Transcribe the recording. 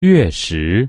月食。